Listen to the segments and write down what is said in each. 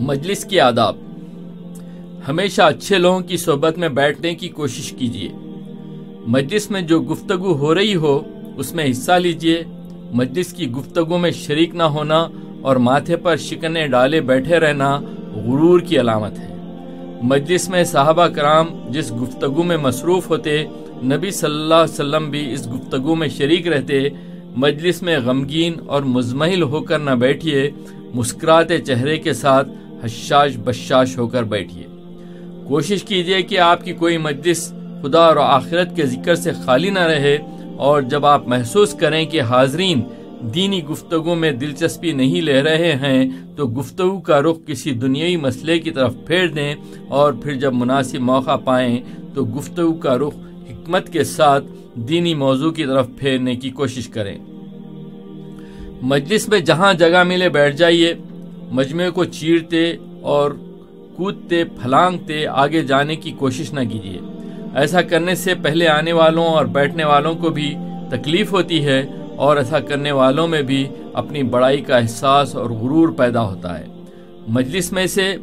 مجلس کے آداب۔ ہمیشہ اچھے لوگوں کی صحبت میں بیٹھنے کی کوشش کیجیے مجلس میں جو گفتگو ہو رہی ہو، اس میں حصہ لیجیے مجلس کی گفتگو میں شریک نہ ہونا اور ماتھے پر شکنے ڈالے بیٹھے رہنا غرور کی علامت ہے۔ مجلس میں صحابہ کرام جس گفتگو میں مصروف ہوتے، نبی صلی اللہ علیہ وسلم بھی اس گفتگو میں شریک رہتے۔ مجلس میں غمگین اور مزمحل ہو کر نہ بیٹھیے مسکراتے چہرے کے ساتھ حشاش بشاش ہو کر بیٹھیے۔ کوشش کیجیے کہ آپ کی کوئی مجلس خدا اور آخرت کے ذکر سے خالی نہ رہے اور جب آپ محسوس کریں کہ حاضرین دینی گفتگو میں دلچسپی نہیں لے رہے ہیں، تو گفتگو کا رخ کسی دنیائی مسئلے کی طرف پھیر دیں اور پھر جب مناسب موقع پائیں، تو گفتگو کا رخ حکمت کے ساتھ دینی موضوع کی طرف پھیرنے کی کوشش کریں۔ مجلس میں جہاں جگہ ملے بیٹھ جائیے۔ مجمع کو چیرتے اور کودتے، پھلانگتے آگے جانے کی کوشش نہ کیجیے۔ ایسا کرنے سے پہلے آنے والوں اور بیٹھنے والوں کو بھی تکلیف ہوتی ہے اور ایسا کرنے والوں میں بھی اپنی بڑائی کا احساس اور غرور پیدا ہوتا ہے۔ مجلس میں سے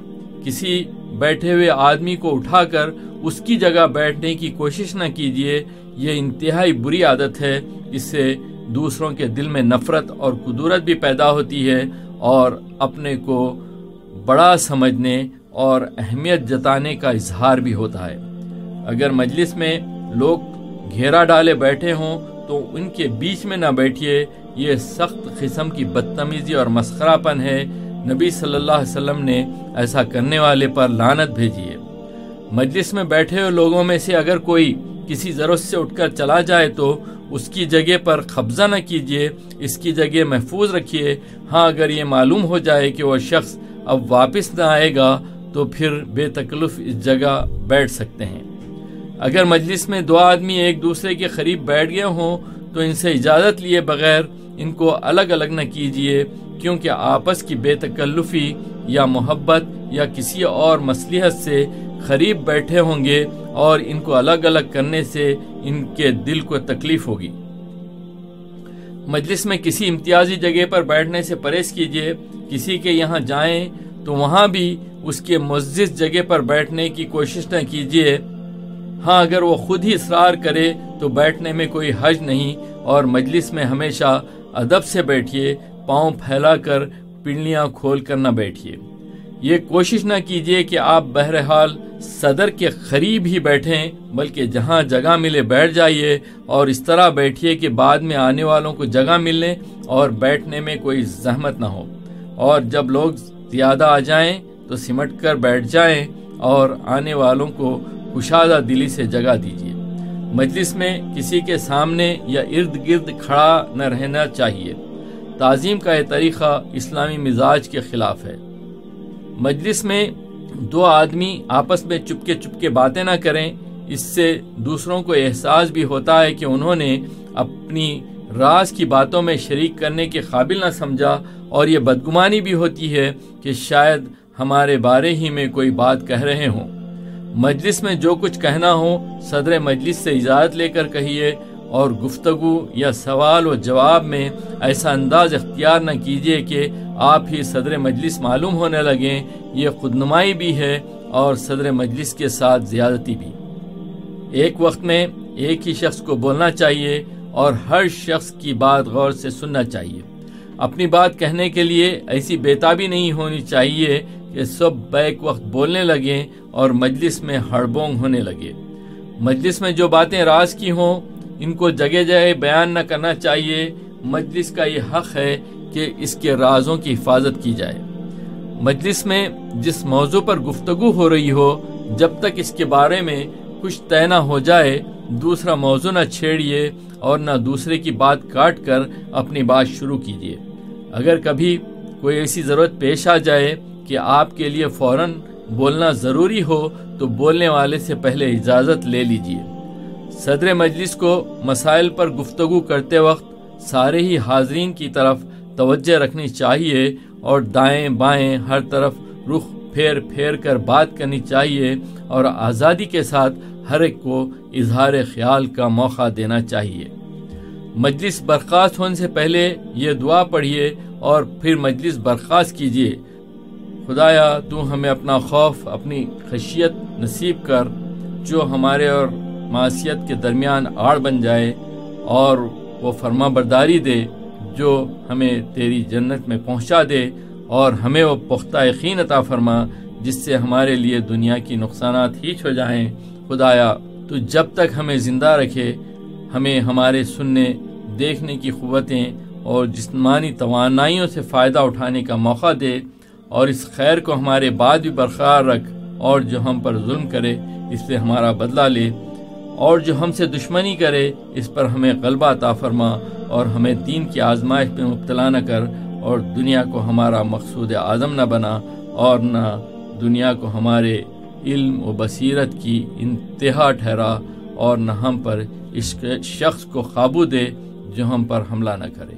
کسی بیٹھے ہوئے آدمی کو اٹھا کر اس کی جگہ بیٹھنے کی کوشش نہ کیجیے۔ یہ انتہائی بری عادت ہے۔ اس سے دوسروں کے دل میں نفرت اور قدورت بھی پیدا ہوتی ہے اور اپنے کو بڑا سمجھنے اور اہمیت جتانے کا اظہار بھی ہوتا ہے۔ اگر مجلس میں لوگ گھیرا ڈالے بیٹھے ہوں تو ان کے بیچ میں نہ بیٹھیے، یہ سخت قسم کی بدتمیزی اور مسخرہ پن ہے۔ نبی صلی اللہ علیہ وسلم نے ایسا کرنے والے پر لانت بھیجی ہے۔ مجلس میں بیٹھے ہوئے لوگوں میں سے اگر کوئی کسی ضرورت سے اٹھ کر چلا جائے تو اس کی جگہ پر قبضہ نہ کیجیے، اس کی جگہ محفوظ رکھیے۔ ہاں اگر یہ معلوم ہو جائے کہ وہ شخص اب واپس نہ آئے گا تو پھر بے تکلف اس جگہ بیٹھ سکتے ہیں۔ اگر مجلس میں دو آدمی ایک دوسرے کے قریب بیٹھ گئے ہوں تو ان سے اجازت لیے بغیر ان کو الگ الگ نہ کیجیے، کیونکہ آپس کی بے تکلفی یا محبت یا کسی اور مصلیحت سے قریب بیٹھے ہوں گے اور ان کو الگ الگ کرنے سے ان کے دل کو تکلیف ہوگی۔ مجلس میں کسی امتیازی جگہ پر بیٹھنے سے پرہیز کیجیے کسی کے یہاں جائیں تو وہاں بھی اس کے مزز جگہ پر بیٹھنے کی کوشش نہ کیجیے ہاں اگر وہ خود ہی اصرار کرے تو بیٹھنے میں کوئی حج نہیں اور مجلس میں ہمیشہ ادب سے بیٹھیے پاؤں پھیلا کر پنڈلیاں کھول کر نہ بیٹھیے یہ کوشش نہ کیجیے کہ آپ بہرحال صدر کے قریب ہی بیٹھیں، بلکہ جہاں جگہ ملے بیٹھ جائیے اور اس طرح بیٹھیے کہ بعد میں آنے والوں کو جگہ ملنے اور بیٹھنے میں کوئی زحمت نہ ہو۔ اور جب لوگ زیادہ آ جائیں تو سمٹ کر بیٹھ جائیں اور آنے والوں کو کشادہ دلی سے جگہ دیجیے مجلس میں کسی کے سامنے یا ارد گرد کھڑا نہ رہنا چاہیے۔ تعظیم کا یہ طریقہ اسلامی مزاج کے خلاف ہے۔ مجلس میں دو آدمی آپس میں چپکے چپکے باتیں نہ کریں، اس سے دوسروں کو احساس بھی ہوتا ہے کہ انہوں نے اپنی راز کی باتوں میں شریک کرنے کے قابل نہ سمجھا، اور یہ بدگمانی بھی ہوتی ہے کہ شاید ہمارے بارے ہی میں کوئی بات کہہ رہے ہوں۔ مجلس میں جو کچھ کہنا ہو، صدر مجلس سے اجازت لے کر کہیے۔ اور گفتگو یا سوال و جواب میں ایسا انداز اختیار نہ کیجیے کہ آپ ہی صدر مجلس معلوم ہونے لگیں۔ یہ خودنمائی بھی ہے اور صدر مجلس کے ساتھ زیادتی بھی۔ ایک وقت میں ایک ہی شخص کو بولنا چاہیے اور ہر شخص کی بات غور سے سننا چاہیے۔ اپنی بات کہنے کے لیے ایسی بیتابی نہیں ہونی چاہیے کہ سب بیک وقت بولنے لگیں اور مجلس میں ہڑبونگ ہونے لگے۔ مجلس میں جو باتیں راز کی ہوں ان کو جگہ جگہ بیان نہ کرنا چاہیے۔ مجلس کا یہ حق ہے کہ اس کے رازوں کی حفاظت کی جائے۔ مجلس میں جس موضوع پر گفتگو ہو رہی ہو، جب تک اس کے بارے میں کچھ طے نہ ہو جائے، دوسرا موضوع نہ چھیڑیے اور نہ دوسرے کی بات کاٹ کر اپنی بات شروع کیجیے۔ اگر کبھی کوئی ایسی ضرورت پیش آ جائے کہ آپ کے لیے فوراً بولنا ضروری ہو، تو بولنے والے سے پہلے اجازت لے لیجیے۔ صدر مجلس کو مسائل پر گفتگو کرتے وقت سارے ہی حاضرین کی طرف توجہ رکھنی چاہیے اور دائیں بائیں ہر طرف رخ پھیر پھیر کر بات کرنی چاہیے اور آزادی کے ساتھ ہر ایک کو اظہار خیال کا موقع دینا چاہیے۔ مجلس برخاست ہونے سے پہلے یہ دعا پڑھیے اور پھر مجلس برخاست کیجیے۔ خدایا، تو ہمیں اپنا خوف، اپنی خشیت نصیب کر جو ہمارے اور معاشیت کے درمیان آڑ بن جائے اور وہ فرما برداری دے جو ہمیں تیری جنت میں پہنچا دے اور ہمیں وہ پختہ یقین عطا فرما جس سے ہمارے لیے دنیا کی نقصانات ہیچ ہو جائیں۔ خدایا، تو جب تک ہمیں زندہ رکھے، ہمیں ہمارے سننے، دیکھنے کی قوتیں اور جسمانی توانائیوں سے فائدہ اٹھانے کا موقع دے اور اس خیر کو ہمارے بعد بھی برقرار رکھ اور جو ہم پر ظلم کرے، اس سے ہمارا بدلہ لے۔ اور جو ہم سے دشمنی کرے، اس پر ہمیں غلبہ عطا فرما اور ہمیں دین کی آزمائش پہ مبتلا نہ کر اور دنیا کو ہمارا مقصود اعظم نہ بنا اور نہ دنیا کو ہمارے علم و بصیرت کی انتہا ٹھہرا اور نہ ہم پر اس شخص کو قابو دے جو ہم پر حملہ نہ کرے۔